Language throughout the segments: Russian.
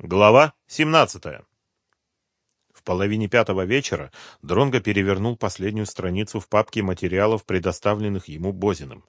Глава 17. В половине пятого вечера Дронго перевернул последнюю страницу в папке материалов, предоставленных ему Бозиным.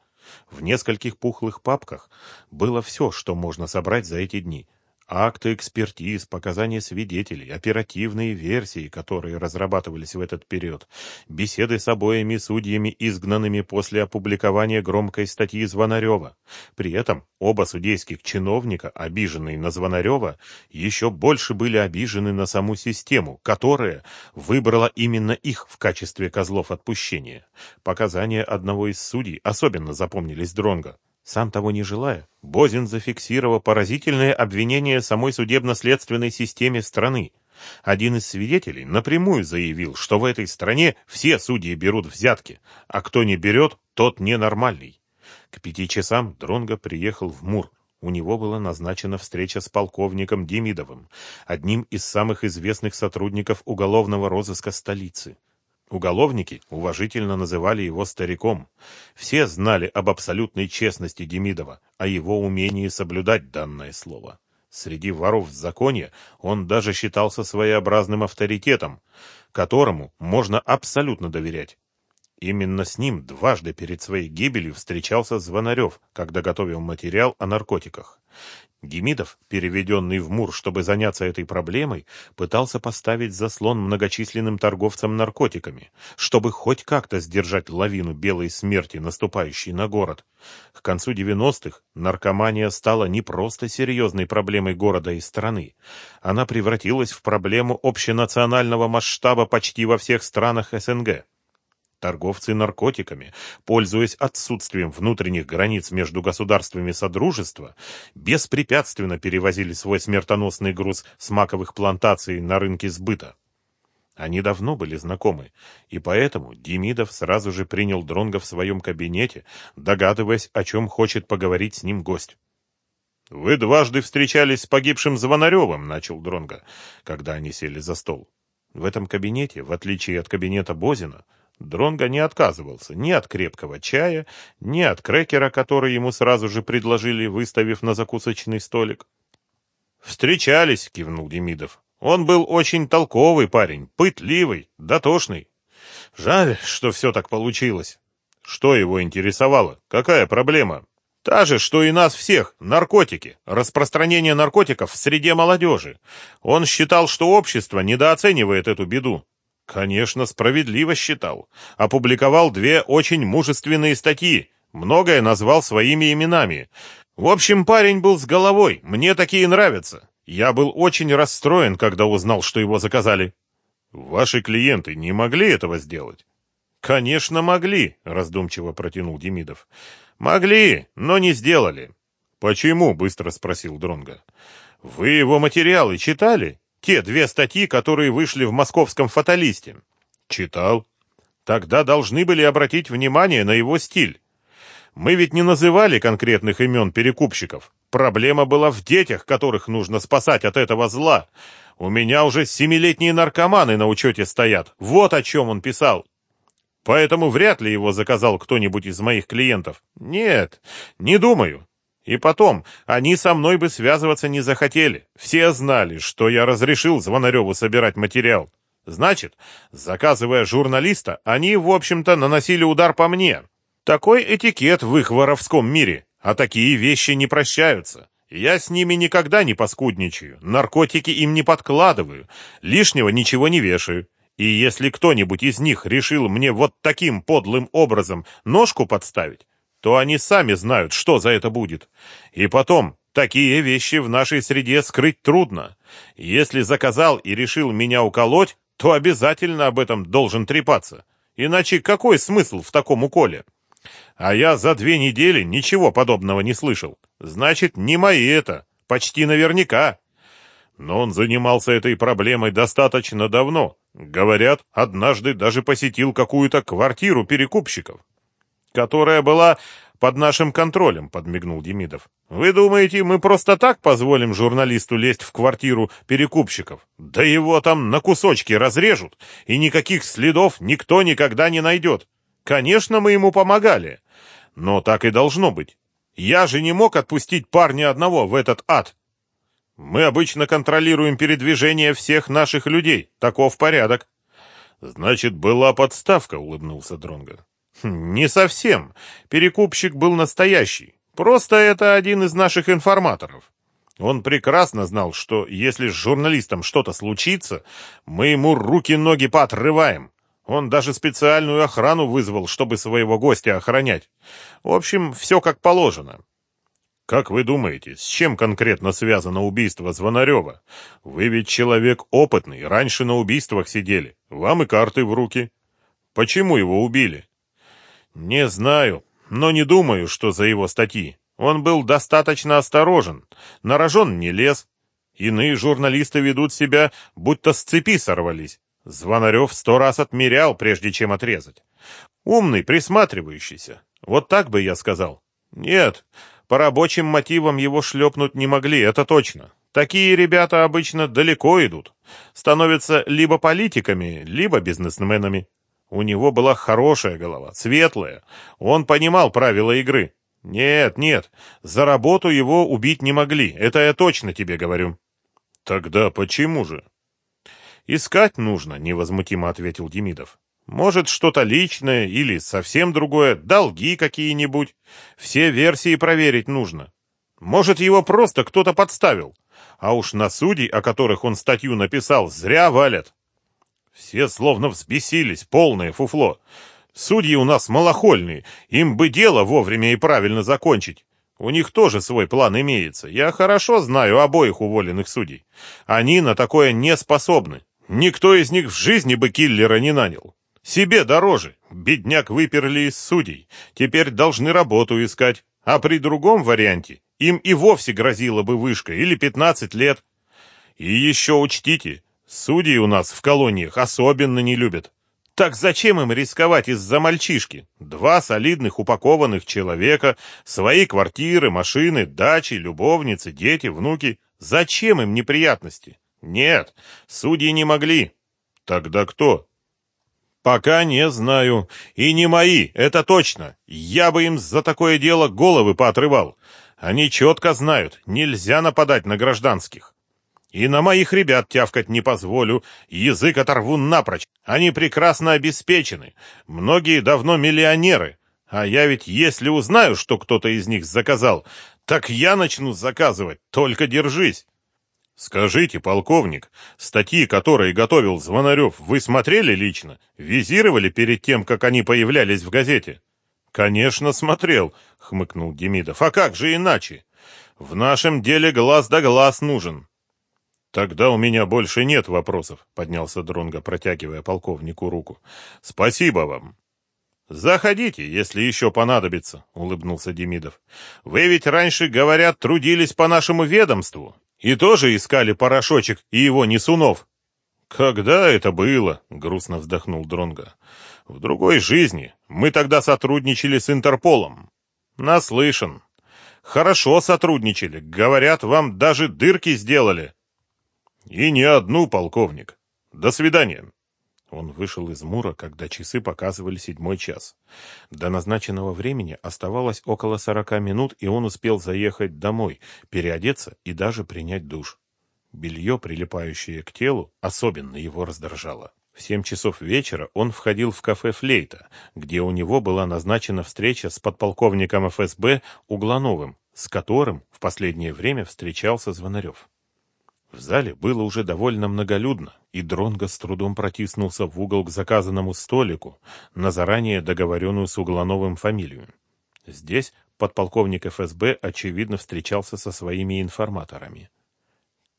В нескольких пухлых папках было все, что можно собрать за эти дни – Акты экспертиз, показания свидетелей, оперативные версии, которые разрабатывались в этот период, беседы с обоими судьями, изгнанными после опубликования громкой статьи Звонарева. При этом оба судейских чиновника, обиженные на Звонарева, еще больше были обижены на саму систему, которая выбрала именно их в качестве козлов отпущения. Показания одного из судей особенно запомнились Дронго. Сам того не желая, Бозин зафиксировал поразительное обвинение самой судебно-следственной системе страны. Один из свидетелей напрямую заявил, что в этой стране все судьи берут взятки, а кто не берет, тот ненормальный. К пяти часам Дронго приехал в Мур. У него была назначена встреча с полковником Демидовым, одним из самых известных сотрудников уголовного розыска столицы. Уголовники уважительно называли его стариком. Все знали об абсолютной честности Демидова, о его умении соблюдать данное слово. Среди воров в законе он даже считался своеобразным авторитетом, которому можно абсолютно доверять. Именно с ним дважды перед своей гибелью встречался Звонарев, когда готовил материал о наркотиках. Демидов, переведенный в Мур, чтобы заняться этой проблемой, пытался поставить заслон многочисленным торговцам наркотиками, чтобы хоть как-то сдержать лавину белой смерти, наступающей на город. К концу 90-х наркомания стала не просто серьезной проблемой города и страны. Она превратилась в проблему общенационального масштаба почти во всех странах СНГ. Торговцы наркотиками, пользуясь отсутствием внутренних границ между государствами Содружества, беспрепятственно перевозили свой смертоносный груз с маковых плантаций на рынке сбыта. Они давно были знакомы, и поэтому Демидов сразу же принял Дронга в своем кабинете, догадываясь, о чем хочет поговорить с ним гость. «Вы дважды встречались с погибшим Звонаревым», — начал Дронга, когда они сели за стол. В этом кабинете, в отличие от кабинета Бозина, Дронго не отказывался ни от крепкого чая, ни от крекера, который ему сразу же предложили, выставив на закусочный столик. «Встречались», — кивнул Демидов. «Он был очень толковый парень, пытливый, дотошный. Жаль, что все так получилось. Что его интересовало? Какая проблема?» Та же, что и нас всех, наркотики, распространение наркотиков в среде молодежи. Он считал, что общество недооценивает эту беду. Конечно, справедливо считал. Опубликовал две очень мужественные статьи, многое назвал своими именами. В общем, парень был с головой, мне такие нравятся. Я был очень расстроен, когда узнал, что его заказали. Ваши клиенты не могли этого сделать? Конечно, могли, раздумчиво протянул Демидов. Могли, но не сделали. Почему? быстро спросил Дронга. Вы его материалы читали? Те две статьи, которые вышли в московском фаталисте. Читал. Тогда должны были обратить внимание на его стиль. Мы ведь не называли конкретных имен перекупщиков. Проблема была в детях, которых нужно спасать от этого зла. У меня уже семилетние наркоманы на учете стоят. Вот о чем он писал. Поэтому вряд ли его заказал кто-нибудь из моих клиентов. Нет, не думаю. И потом, они со мной бы связываться не захотели. Все знали, что я разрешил Звонареву собирать материал. Значит, заказывая журналиста, они, в общем-то, наносили удар по мне. Такой этикет в их воровском мире, а такие вещи не прощаются. Я с ними никогда не поскудничаю, наркотики им не подкладываю, лишнего ничего не вешаю. И если кто-нибудь из них решил мне вот таким подлым образом ножку подставить, то они сами знают, что за это будет. И потом, такие вещи в нашей среде скрыть трудно. Если заказал и решил меня уколоть, то обязательно об этом должен трепаться. Иначе какой смысл в таком уколе? А я за две недели ничего подобного не слышал. Значит, не мои это, почти наверняка. Но он занимался этой проблемой достаточно давно. Говорят, однажды даже посетил какую-то квартиру перекупщиков которая была под нашим контролем, подмигнул Демидов. Вы думаете, мы просто так позволим журналисту лезть в квартиру перекупщиков? Да его там на кусочки разрежут, и никаких следов никто никогда не найдет. Конечно, мы ему помогали. Но так и должно быть. Я же не мог отпустить парня одного в этот ад. Мы обычно контролируем передвижение всех наших людей. Таков порядок. Значит, была подставка, улыбнулся Дронга. Не совсем. Перекупщик был настоящий. Просто это один из наших информаторов. Он прекрасно знал, что если с журналистом что-то случится, мы ему руки-ноги поотрываем. Он даже специальную охрану вызвал, чтобы своего гостя охранять. В общем, все как положено. Как вы думаете, с чем конкретно связано убийство Звонарева? Вы ведь человек опытный, раньше на убийствах сидели. Вам и карты в руки. Почему его убили? Не знаю, но не думаю, что за его статьи. Он был достаточно осторожен, на рожон не лез. Иные журналисты ведут себя, будто с цепи сорвались. Звонарев сто раз отмерял, прежде чем отрезать. Умный, присматривающийся. Вот так бы я сказал. Нет, по рабочим мотивам его шлепнуть не могли, это точно. Такие ребята обычно далеко идут. Становятся либо политиками, либо бизнесменами. У него была хорошая голова, светлая. Он понимал правила игры. Нет, нет, за работу его убить не могли, это я точно тебе говорю. Тогда почему же? Искать нужно, невозмутимо ответил Демидов. Может, что-то личное или совсем другое, долги какие-нибудь. Все версии проверить нужно. Может, его просто кто-то подставил. А уж на судей, о которых он статью написал, зря валят. Все словно взбесились, полное фуфло. Судьи у нас малохольные, им бы дело вовремя и правильно закончить. У них тоже свой план имеется. Я хорошо знаю обоих уволенных судей. Они на такое не способны. Никто из них в жизни бы киллера не нанял. Себе дороже. Бедняк выперли из судей. Теперь должны работу искать. А при другом варианте им и вовсе грозила бы вышка или 15 лет. И еще учтите, судьи у нас в колониях особенно не любят. Так зачем им рисковать из-за мальчишки? Два солидных упакованных человека, свои квартиры, машины, дачи, любовницы, дети, внуки. Зачем им неприятности? Нет, судьи не могли. Тогда кто? Пока не знаю. И не мои, это точно. Я бы им за такое дело головы поотрывал. Они четко знают, нельзя нападать на гражданских. И на моих ребят тявкать не позволю, язык оторву напрочь. Они прекрасно обеспечены, многие давно миллионеры. А я ведь, если узнаю, что кто-то из них заказал, так я начну заказывать, только держись. Скажите, полковник, статьи, которые готовил Звонарев, вы смотрели лично? Визировали перед тем, как они появлялись в газете? Конечно, смотрел, хмыкнул Демидов. А как же иначе? В нашем деле глаз да глаз нужен. Тогда у меня больше нет вопросов, поднялся Дронга, протягивая полковнику руку. Спасибо вам. Заходите, если еще понадобится, улыбнулся Демидов. Вы ведь раньше, говорят, трудились по нашему ведомству и тоже искали порошочек и его несунов. Когда это было? грустно вздохнул Дронга. В другой жизни. Мы тогда сотрудничали с Интерполом. Наслышан. Хорошо сотрудничали. Говорят, вам даже дырки сделали. И не одну, полковник. До свидания. Он вышел из Мура, когда часы показывали седьмой час. До назначенного времени оставалось около сорока минут, и он успел заехать домой, переодеться и даже принять душ. Белье, прилипающее к телу, особенно его раздражало. В семь часов вечера он входил в кафе «Флейта», где у него была назначена встреча с подполковником ФСБ Углановым, с которым в последнее время встречался Звонарев. В зале было уже довольно многолюдно, и Дронго с трудом протиснулся в угол к заказанному столику на заранее договоренную с Углановым фамилию. Здесь подполковник ФСБ, очевидно, встречался со своими информаторами.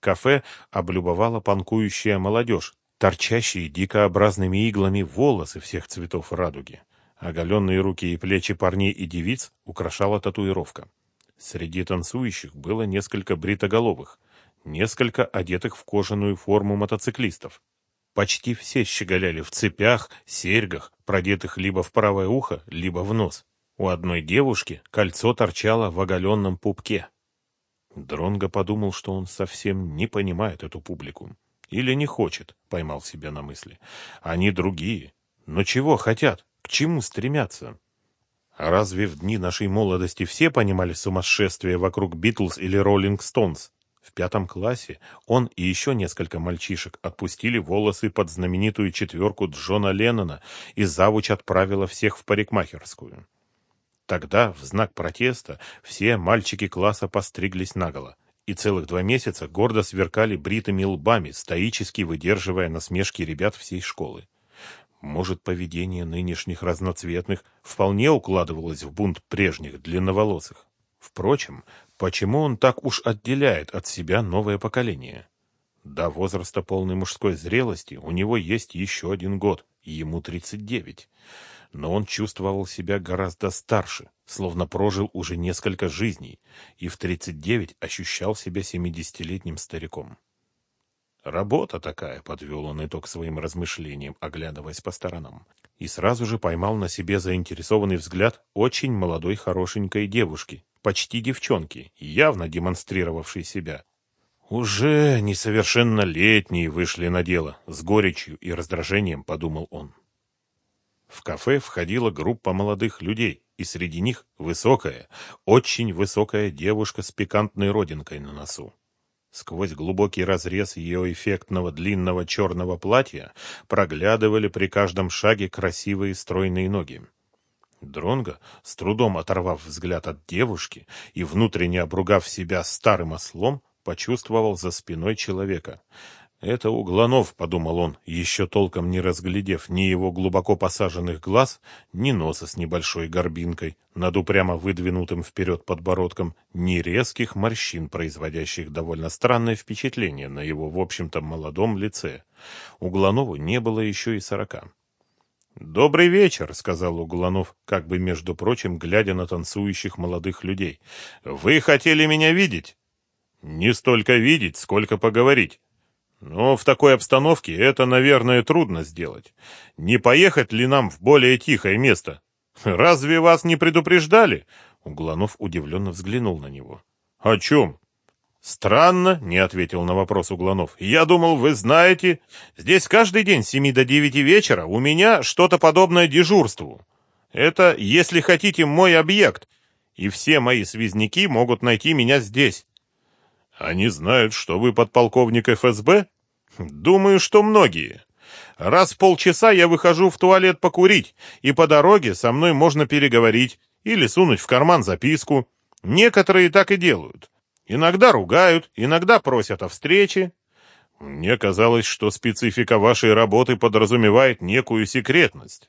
Кафе облюбовала панкующая молодежь, торчащие дикообразными иглами волосы всех цветов радуги. Оголенные руки и плечи парней и девиц украшала татуировка. Среди танцующих было несколько бритоголовых – несколько одетых в кожаную форму мотоциклистов. Почти все щеголяли в цепях, серьгах, продетых либо в правое ухо, либо в нос. У одной девушки кольцо торчало в оголенном пупке. Дронго подумал, что он совсем не понимает эту публику. Или не хочет, поймал себя на мысли. Они другие. Но чего хотят? К чему стремятся? разве в дни нашей молодости все понимали сумасшествие вокруг Битлз или Роллинг Стоунс? В пятом классе он и еще несколько мальчишек отпустили волосы под знаменитую четверку Джона Леннона, и завуч отправила всех в парикмахерскую. Тогда, в знак протеста, все мальчики класса постриглись наголо и целых два месяца гордо сверкали бритыми лбами, стоически выдерживая насмешки ребят всей школы. Может, поведение нынешних разноцветных вполне укладывалось в бунт прежних длинноволосых. Впрочем, почему он так уж отделяет от себя новое поколение? До возраста полной мужской зрелости у него есть еще один год, ему 39. Но он чувствовал себя гораздо старше, словно прожил уже несколько жизней, и в 39 ощущал себя 70-летним стариком. «Работа такая», — подвел он итог своим размышлениям, оглядываясь по сторонам. И сразу же поймал на себе заинтересованный взгляд очень молодой хорошенькой девушки, почти девчонки, явно демонстрировавшей себя. «Уже несовершеннолетние вышли на дело», — с горечью и раздражением подумал он. В кафе входила группа молодых людей, и среди них высокая, очень высокая девушка с пикантной родинкой на носу. Сквозь глубокий разрез ее эффектного длинного черного платья проглядывали при каждом шаге красивые стройные ноги. Дронго, с трудом оторвав взгляд от девушки и внутренне обругав себя старым ослом, почувствовал за спиной человека. «Это Угланов», — подумал он, еще толком не разглядев ни его глубоко посаженных глаз, ни носа с небольшой горбинкой, над упрямо выдвинутым вперед подбородком, ни резких морщин, производящих довольно странное впечатление на его, в общем-то, молодом лице. Угланову не было еще и сорока. «Добрый вечер», — сказал Угланов, как бы, между прочим, глядя на танцующих молодых людей. «Вы хотели меня видеть?» «Не столько видеть, сколько поговорить». Но в такой обстановке это, наверное, трудно сделать. Не поехать ли нам в более тихое место? Разве вас не предупреждали? Угланов удивленно взглянул на него. О чем? Странно, не ответил на вопрос Угланов. Я думал, вы знаете, здесь каждый день с семи до девяти вечера у меня что-то подобное дежурству. Это, если хотите, мой объект, и все мои связняки могут найти меня здесь. Они знают, что вы подполковник ФСБ? Думаю, что многие. Раз в полчаса я выхожу в туалет покурить, и по дороге со мной можно переговорить или сунуть в карман записку. Некоторые так и делают. Иногда ругают, иногда просят о встрече. Мне казалось, что специфика вашей работы подразумевает некую секретность.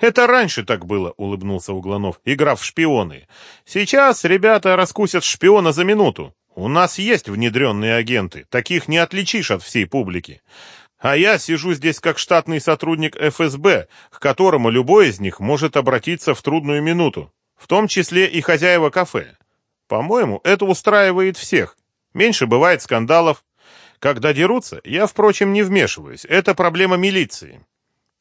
Это раньше так было, улыбнулся Угланов, игра в шпионы. Сейчас ребята раскусят шпиона за минуту. У нас есть внедренные агенты, таких не отличишь от всей публики. А я сижу здесь как штатный сотрудник ФСБ, к которому любой из них может обратиться в трудную минуту, в том числе и хозяева кафе. По-моему, это устраивает всех. Меньше бывает скандалов. Когда дерутся, я, впрочем, не вмешиваюсь. Это проблема милиции.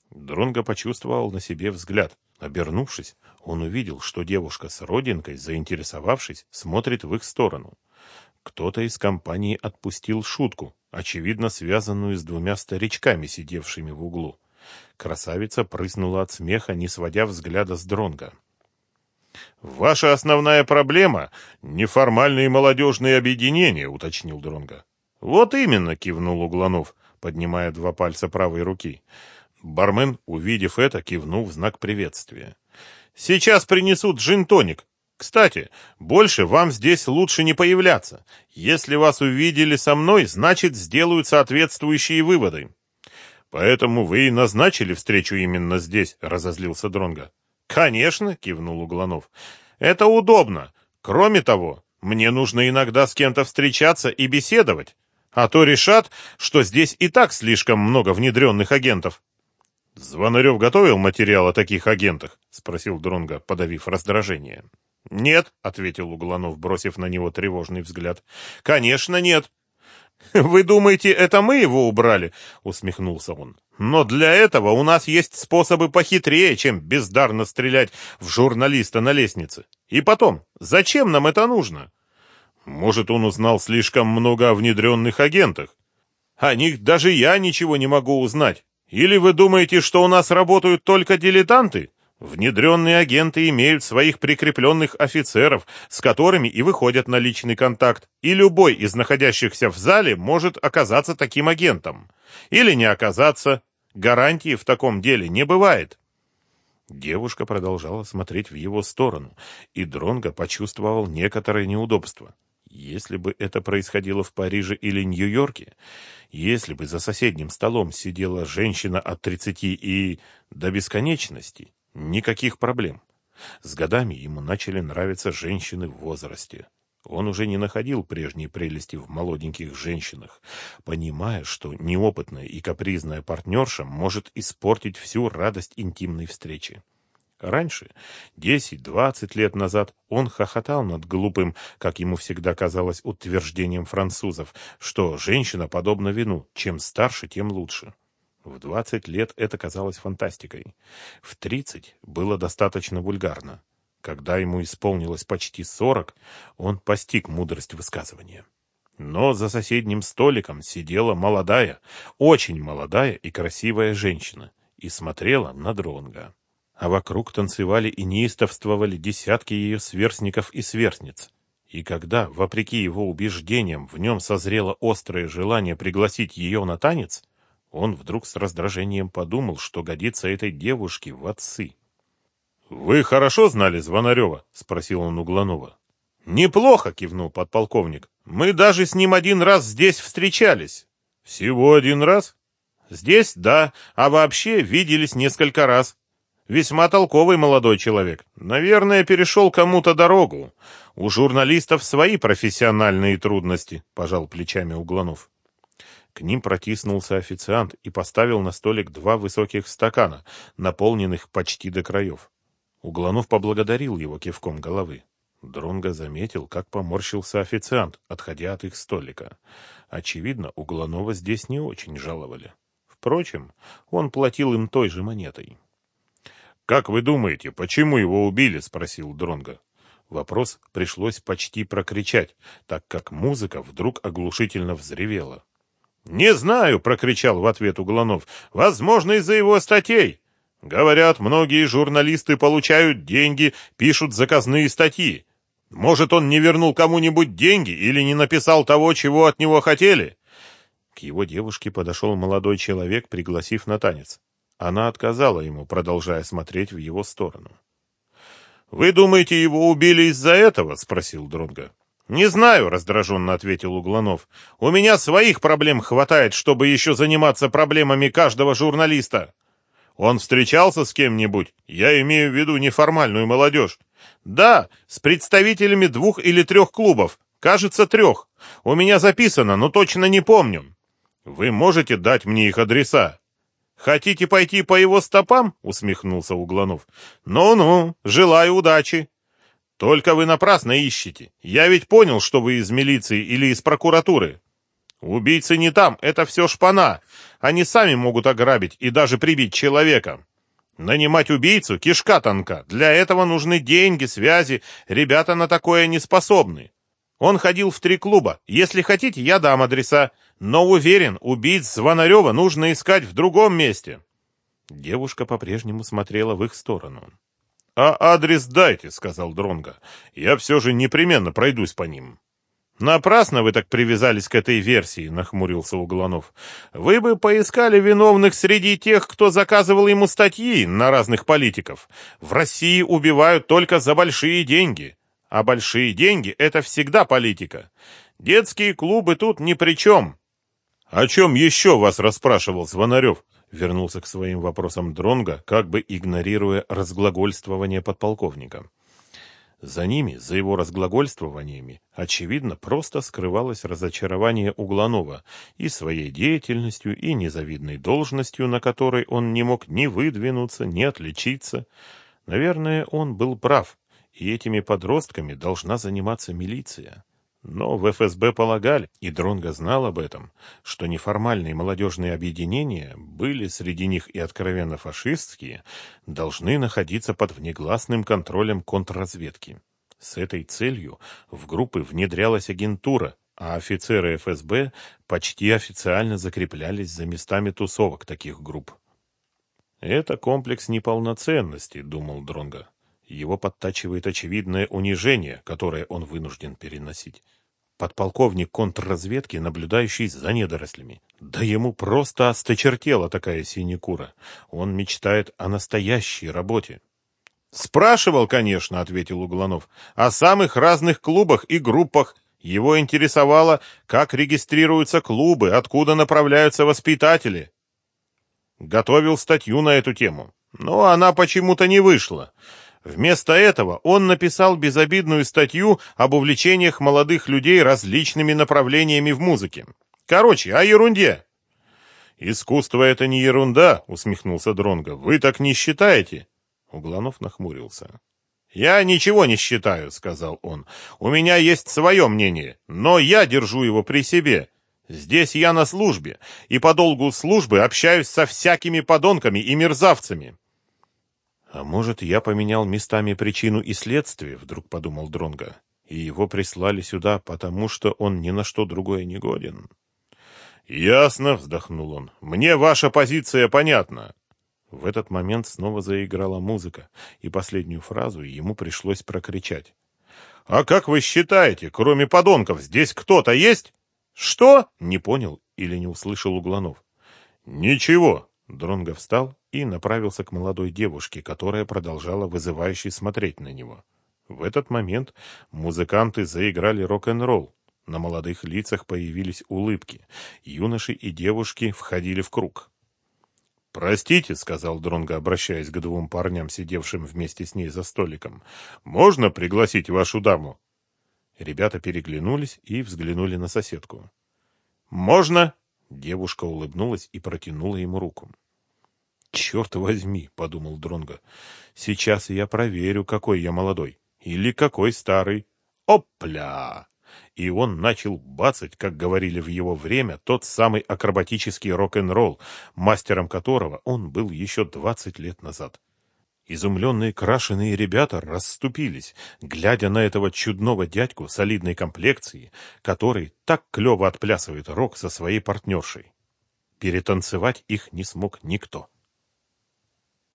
Дронго почувствовал на себе взгляд. Обернувшись, он увидел, что девушка с родинкой, заинтересовавшись, смотрит в их сторону. Кто-то из компании отпустил шутку, очевидно связанную с двумя старичками, сидевшими в углу. Красавица прыснула от смеха, не сводя взгляда с Дронга. «Ваша основная проблема — неформальные молодежные объединения», — уточнил Дронга. «Вот именно», — кивнул Угланов, поднимая два пальца правой руки. Бармен, увидев это, кивнул в знак приветствия. «Сейчас принесут джин-тоник. Кстати, больше вам здесь лучше не появляться. Если вас увидели со мной, значит, сделают соответствующие выводы. Поэтому вы и назначили встречу именно здесь, разозлился Дронга. Конечно, кивнул Угланов. Это удобно. Кроме того, мне нужно иногда с кем-то встречаться и беседовать, а то решат, что здесь и так слишком много внедренных агентов. Звонарев готовил материал о таких агентах? спросил Дронга, подавив раздражение. «Нет», — ответил Угланов, бросив на него тревожный взгляд. «Конечно нет». «Вы думаете, это мы его убрали?» — усмехнулся он. «Но для этого у нас есть способы похитрее, чем бездарно стрелять в журналиста на лестнице. И потом, зачем нам это нужно?» «Может, он узнал слишком много о внедренных агентах?» «О них даже я ничего не могу узнать. Или вы думаете, что у нас работают только дилетанты? Внедренные агенты имеют своих прикрепленных офицеров, с которыми и выходят на личный контакт, и любой из находящихся в зале может оказаться таким агентом. Или не оказаться. Гарантии в таком деле не бывает. Девушка продолжала смотреть в его сторону, и Дронго почувствовал некоторое неудобство. Если бы это происходило в Париже или Нью-Йорке, если бы за соседним столом сидела женщина от тридцати и до бесконечности, Никаких проблем. С годами ему начали нравиться женщины в возрасте. Он уже не находил прежней прелести в молоденьких женщинах, понимая, что неопытная и капризная партнерша может испортить всю радость интимной встречи. Раньше, десять-двадцать лет назад, он хохотал над глупым, как ему всегда казалось, утверждением французов, что женщина подобна вину, чем старше, тем лучше. В 20 лет это казалось фантастикой. В 30 было достаточно вульгарно. Когда ему исполнилось почти 40, он постиг мудрость высказывания. Но за соседним столиком сидела молодая, очень молодая и красивая женщина и смотрела на Дронга. А вокруг танцевали и неистовствовали десятки ее сверстников и сверстниц. И когда, вопреки его убеждениям, в нем созрело острое желание пригласить ее на танец, он вдруг с раздражением подумал, что годится этой девушке в отцы. «Вы хорошо знали Звонарева?» — спросил он Угланова. «Неплохо», — кивнул подполковник. «Мы даже с ним один раз здесь встречались». «Всего один раз?» «Здесь, да, а вообще виделись несколько раз. Весьма толковый молодой человек. Наверное, перешел кому-то дорогу. У журналистов свои профессиональные трудности», — пожал плечами Угланов. К ним протиснулся официант и поставил на столик два высоких стакана, наполненных почти до краев. Угланов поблагодарил его кивком головы. Дронго заметил, как поморщился официант, отходя от их столика. Очевидно, Угланова здесь не очень жаловали. Впрочем, он платил им той же монетой. «Как вы думаете, почему его убили?» — спросил Дронго. Вопрос пришлось почти прокричать, так как музыка вдруг оглушительно взревела. «Не знаю», — прокричал в ответ Угланов. «Возможно, из-за его статей. Говорят, многие журналисты получают деньги, пишут заказные статьи. Может, он не вернул кому-нибудь деньги или не написал того, чего от него хотели?» К его девушке подошел молодой человек, пригласив на танец. Она отказала ему, продолжая смотреть в его сторону. «Вы думаете, его убили из-за этого?» — спросил Дронга. «Не знаю», — раздраженно ответил Угланов. «У меня своих проблем хватает, чтобы еще заниматься проблемами каждого журналиста». «Он встречался с кем-нибудь? Я имею в виду неформальную молодежь». «Да, с представителями двух или трех клубов. Кажется, трех. У меня записано, но точно не помню». «Вы можете дать мне их адреса?» «Хотите пойти по его стопам?» — усмехнулся Угланов. «Ну-ну, желаю удачи». Только вы напрасно ищете. Я ведь понял, что вы из милиции или из прокуратуры. Убийцы не там, это все шпана. Они сами могут ограбить и даже прибить человека. Нанимать убийцу — кишка тонка. Для этого нужны деньги, связи. Ребята на такое не способны. Он ходил в три клуба. Если хотите, я дам адреса. Но уверен, убийц Звонарева нужно искать в другом месте. Девушка по-прежнему смотрела в их сторону. «А адрес дайте», — сказал Дронга. «Я все же непременно пройдусь по ним». «Напрасно вы так привязались к этой версии», — нахмурился Угланов. «Вы бы поискали виновных среди тех, кто заказывал ему статьи на разных политиков. В России убивают только за большие деньги. А большие деньги — это всегда политика. Детские клубы тут ни при чем». «О чем еще вас расспрашивал Звонарев?» Вернулся к своим вопросам Дронга, как бы игнорируя разглагольствование подполковника. За ними, за его разглагольствованиями, очевидно, просто скрывалось разочарование Угланова и своей деятельностью, и незавидной должностью, на которой он не мог ни выдвинуться, ни отличиться. Наверное, он был прав, и этими подростками должна заниматься милиция. Но в ФСБ полагали, и Дронго знал об этом, что неформальные молодежные объединения были среди них и откровенно фашистские, должны находиться под внегласным контролем контрразведки. С этой целью в группы внедрялась агентура, а офицеры ФСБ почти официально закреплялись за местами тусовок таких групп. Это комплекс неполноценности, думал Дронга. Его подтачивает очевидное унижение, которое он вынужден переносить. Подполковник контрразведки, наблюдающий за недорослями. Да ему просто осточертела такая синекура. Он мечтает о настоящей работе. «Спрашивал, конечно», — ответил Угланов, — «о самых разных клубах и группах. Его интересовало, как регистрируются клубы, откуда направляются воспитатели. Готовил статью на эту тему, но она почему-то не вышла. Вместо этого он написал безобидную статью об увлечениях молодых людей различными направлениями в музыке. Короче, о ерунде. Искусство это не ерунда, усмехнулся Дронга. Вы так не считаете? Угланов нахмурился. «Я ничего не считаю», — сказал он. «У меня есть свое мнение, но я держу его при себе. Здесь я на службе, и по долгу службы общаюсь со всякими подонками и мерзавцами». «А может, я поменял местами причину и следствие?» — вдруг подумал Дронга. «И его прислали сюда, потому что он ни на что другое не годен». «Ясно», — вздохнул он. «Мне ваша позиция понятна. В этот момент снова заиграла музыка, и последнюю фразу ему пришлось прокричать. «А как вы считаете, кроме подонков, здесь кто-то есть?» «Что?» — не понял или не услышал Угланов. «Ничего». Дронго встал и направился к молодой девушке, которая продолжала вызывающе смотреть на него. В этот момент музыканты заиграли рок-н-ролл. На молодых лицах появились улыбки. Юноши и девушки входили в круг. «Простите», — сказал Дронго, обращаясь к двум парням, сидевшим вместе с ней за столиком, — «можно пригласить вашу даму?» Ребята переглянулись и взглянули на соседку. «Можно?» — девушка улыбнулась и протянула ему руку. «Черт возьми», — подумал Дронго, — «сейчас я проверю, какой я молодой или какой старый. Опля!» и он начал бацать, как говорили в его время, тот самый акробатический рок-н-ролл, мастером которого он был еще двадцать лет назад. Изумленные крашеные ребята расступились, глядя на этого чудного дядьку солидной комплекции, который так клево отплясывает рок со своей партнершей. Перетанцевать их не смог никто.